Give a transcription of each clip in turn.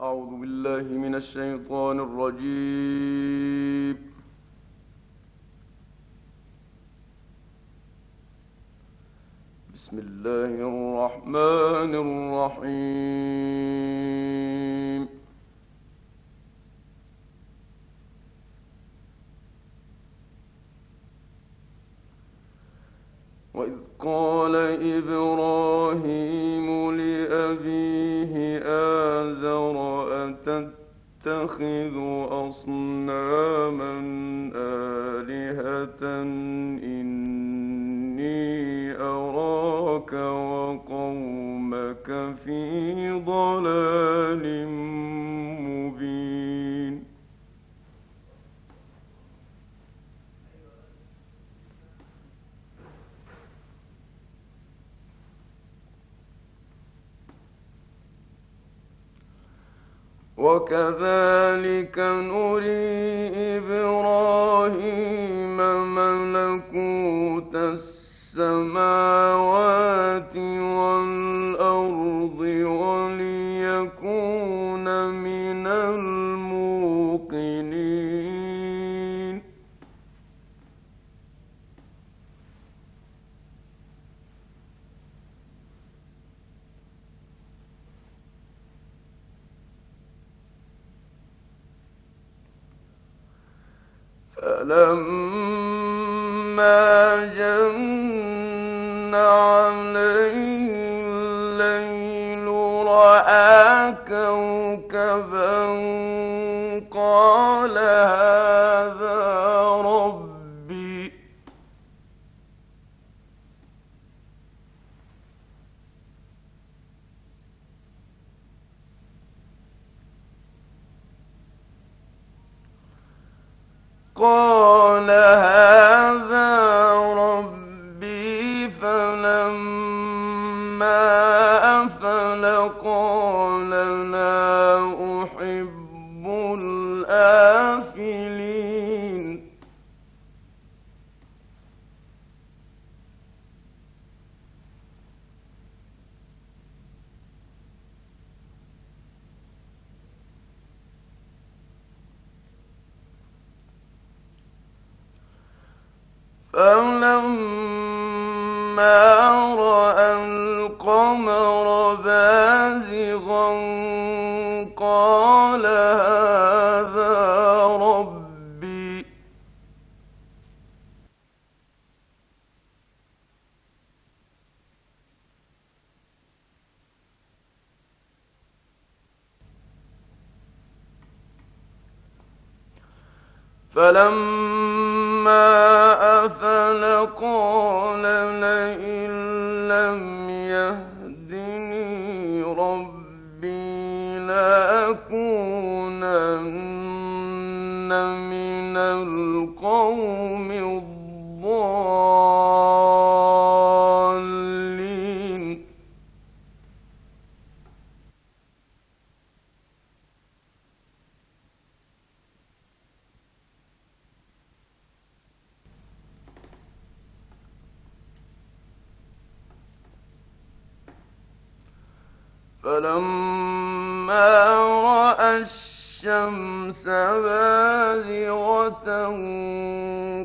أعوذ بالله من الشيطان الرجيم. بسم الله الرحمن الرحيم. وإذ قال إبراهيم لأبيه أتتخذ أصناما آلهة إني أراك وقومك في ضلال وكذلك نري إبراهيم ملكوت السماوات قال قال هذا ربي. فلما فلما رأى الشمس بازغة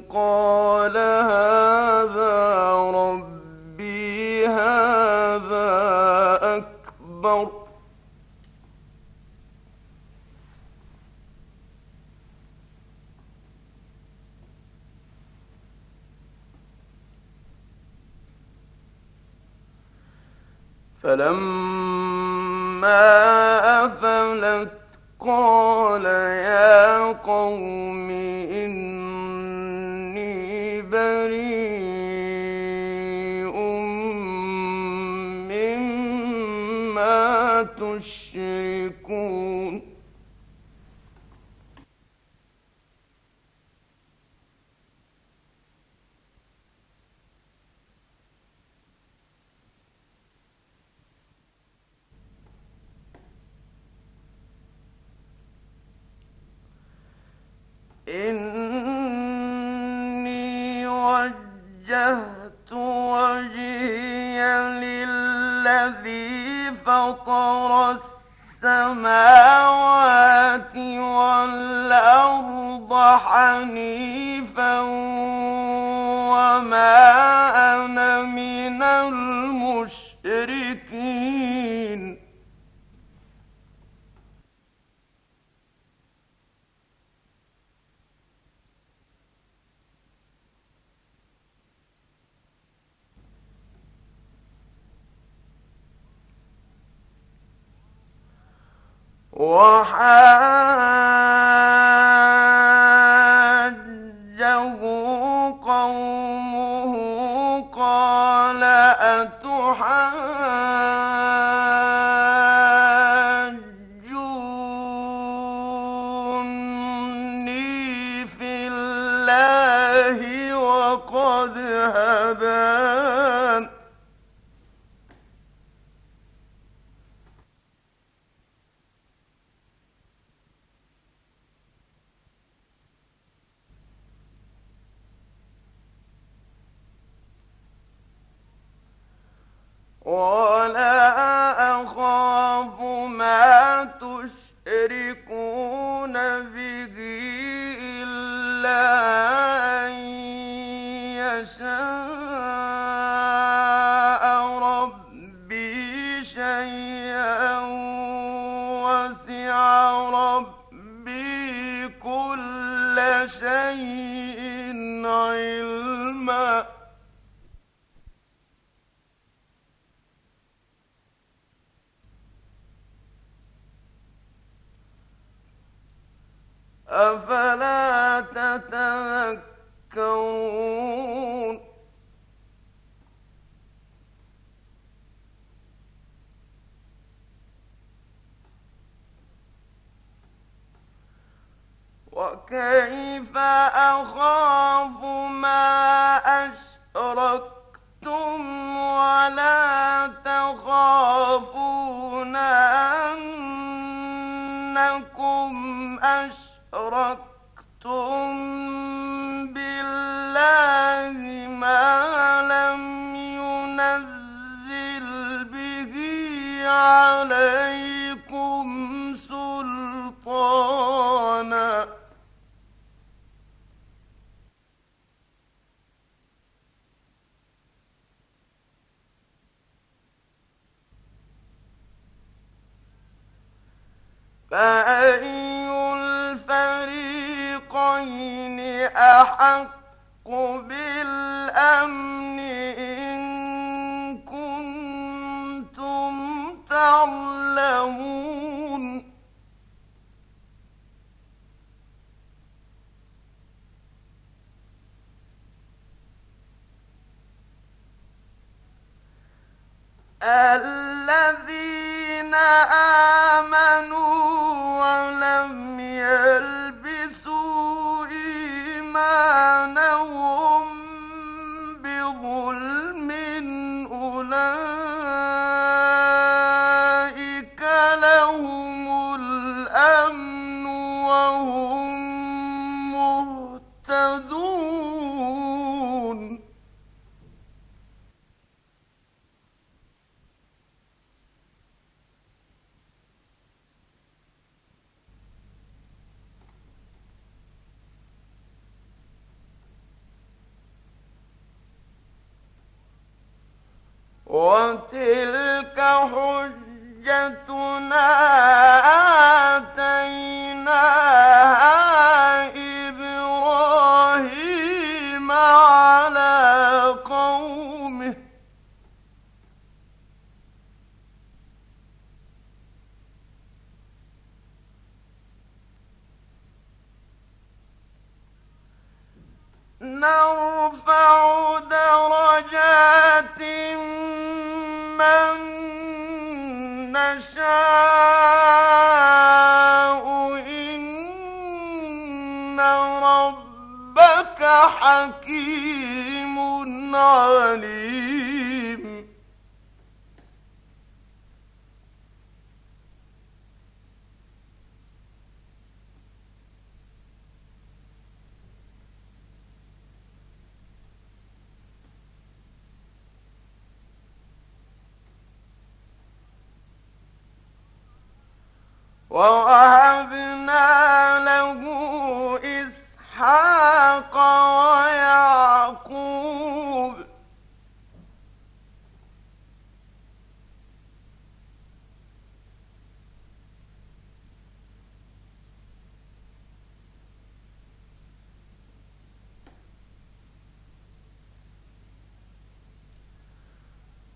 قال هذا ربي هذا أكبر. فلما أفلت قال يا قوم إني وحاجه يشاء ربي شيئا وسع ربي كل شيء علما. أفلا تتذكرون وكيف أخاف ما أشركتم ولا تخافون أنكم أشركتم فأي الفريقين أحق بالأمن إن كنتم تعلمون؟ الذين آمنوا على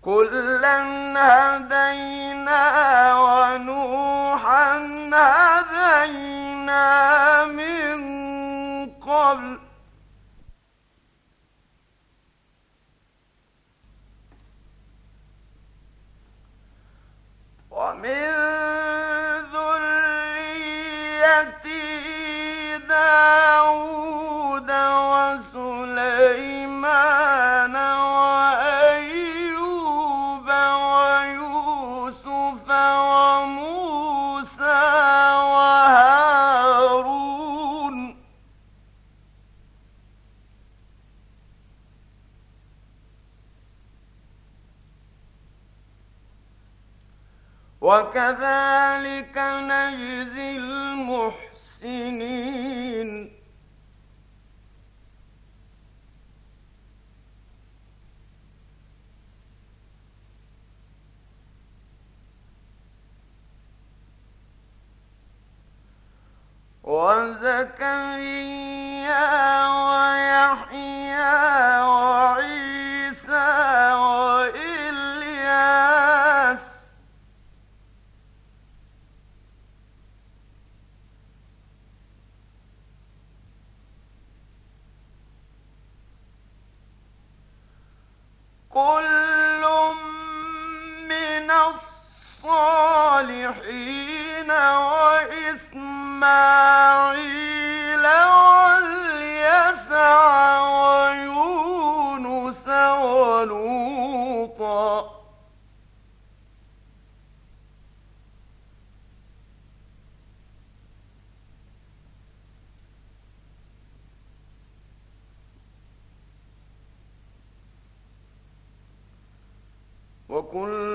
كلا هدينا وكذلك نجزي كل من الصالحين وإسماعيل وكلا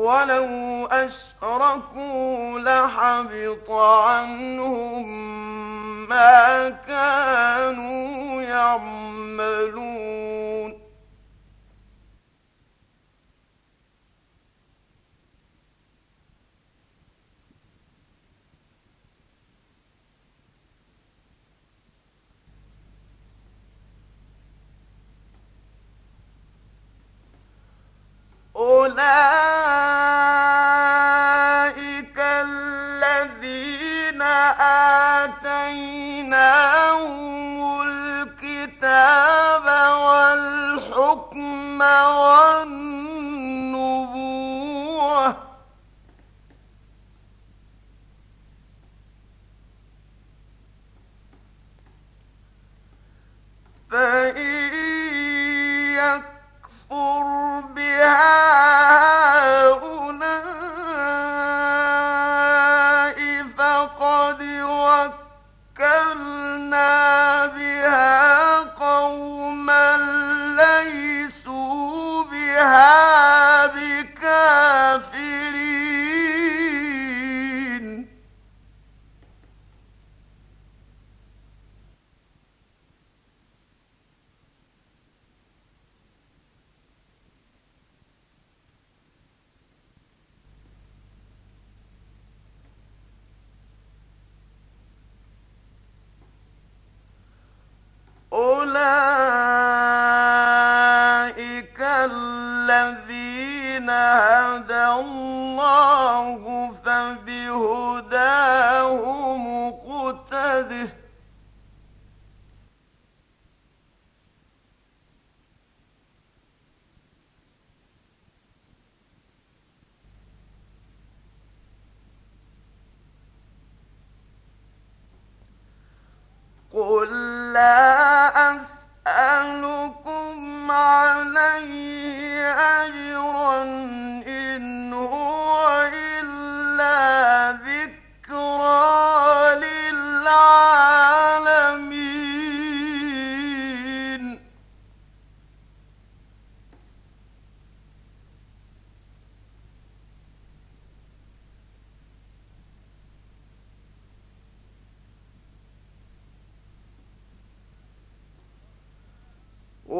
ولو أشركوا لحبط عنهم ما كانوا يعملون. أولئك الذين آتيناهم الكتاب والحكم والنبوة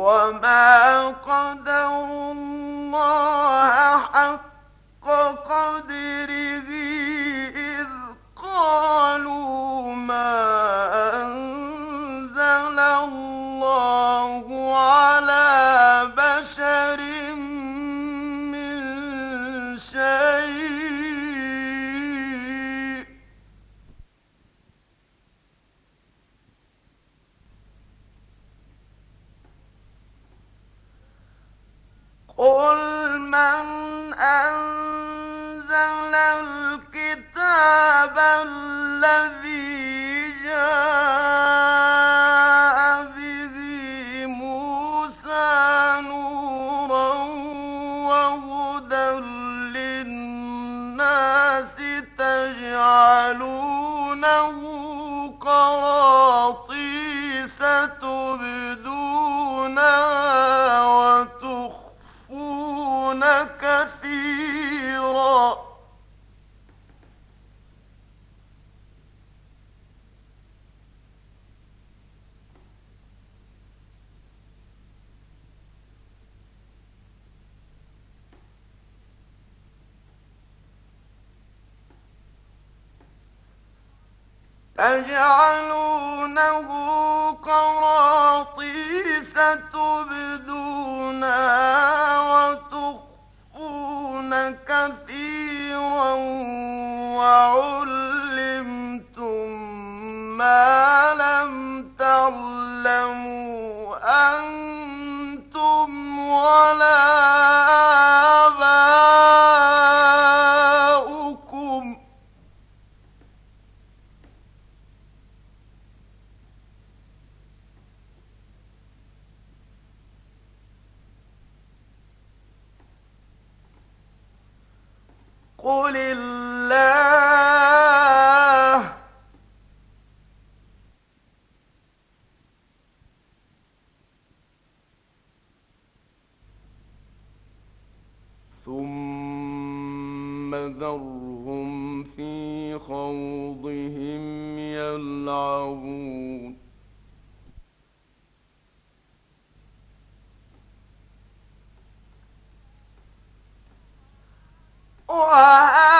وما قدر الله حق قدره أجعلونه قراطيس تبدونها وتخفون كثيرا وعلمتم ما لم تعلموا 我。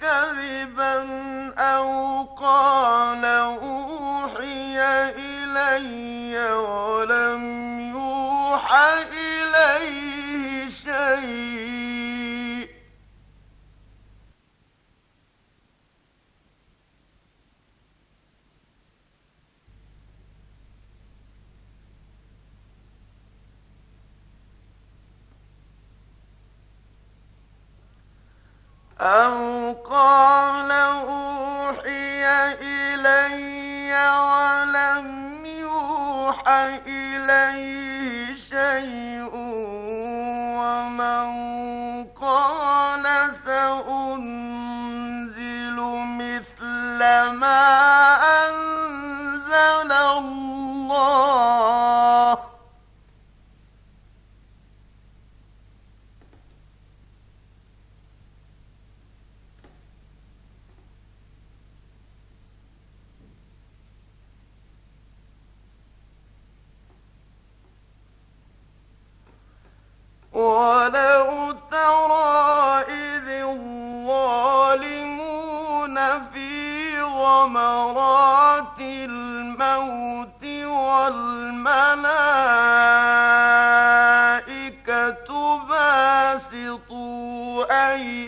كذبا أو قال أوحي أو قال أوحي الموت والملائكة باسطوا أيديهم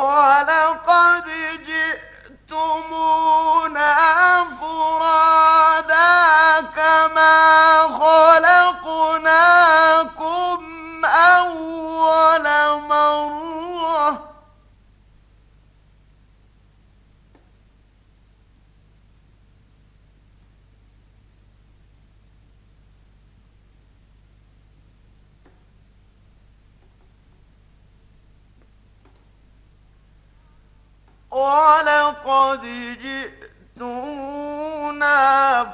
ولقد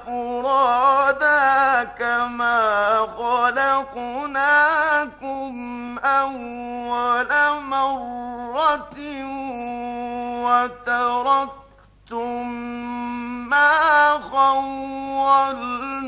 فرادا كما خلقناكم أول مرة وتركتم ما خولناكم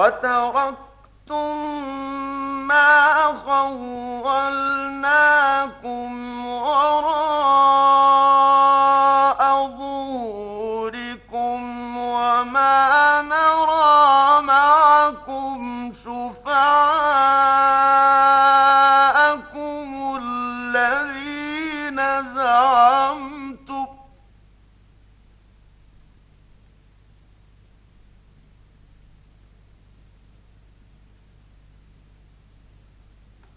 وتركتم ما خولناكم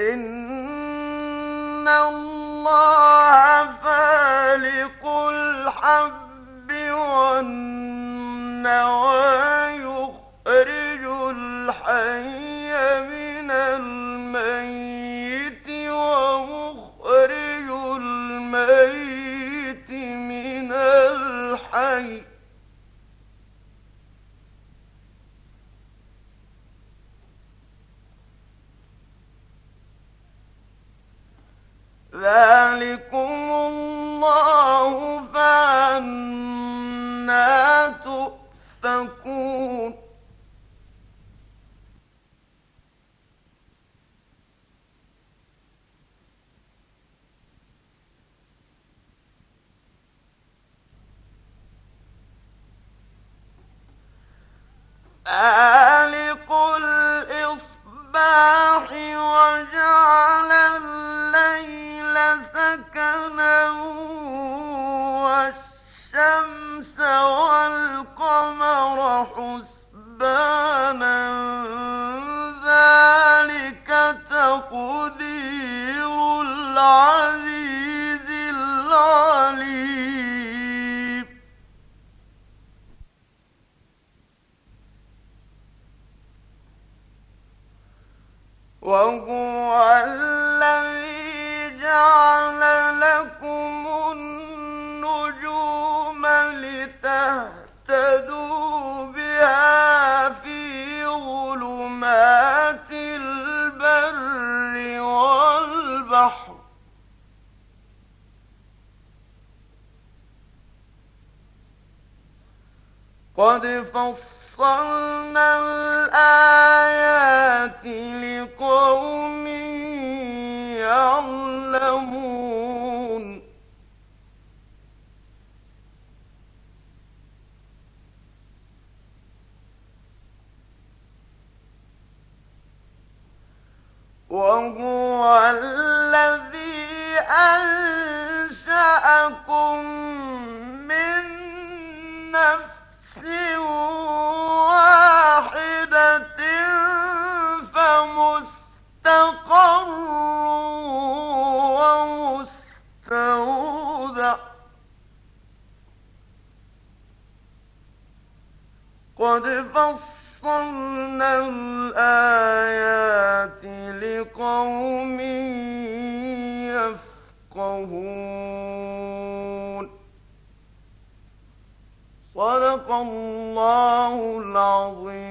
إن الله فالق الحب والنوى يخرج الحي الذي أنشأكم من نفس واحدة فمستقر ومستودع. قد فصلنا الآيات لقوم يفقهون. صدق الله العظيم.